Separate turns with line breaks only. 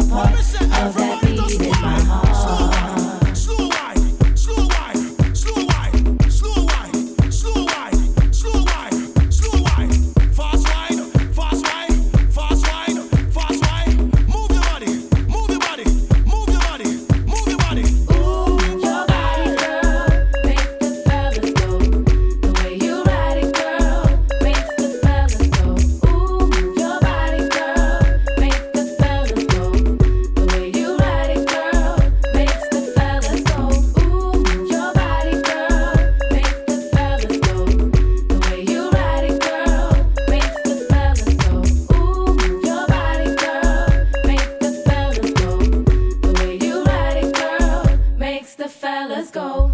must let's go.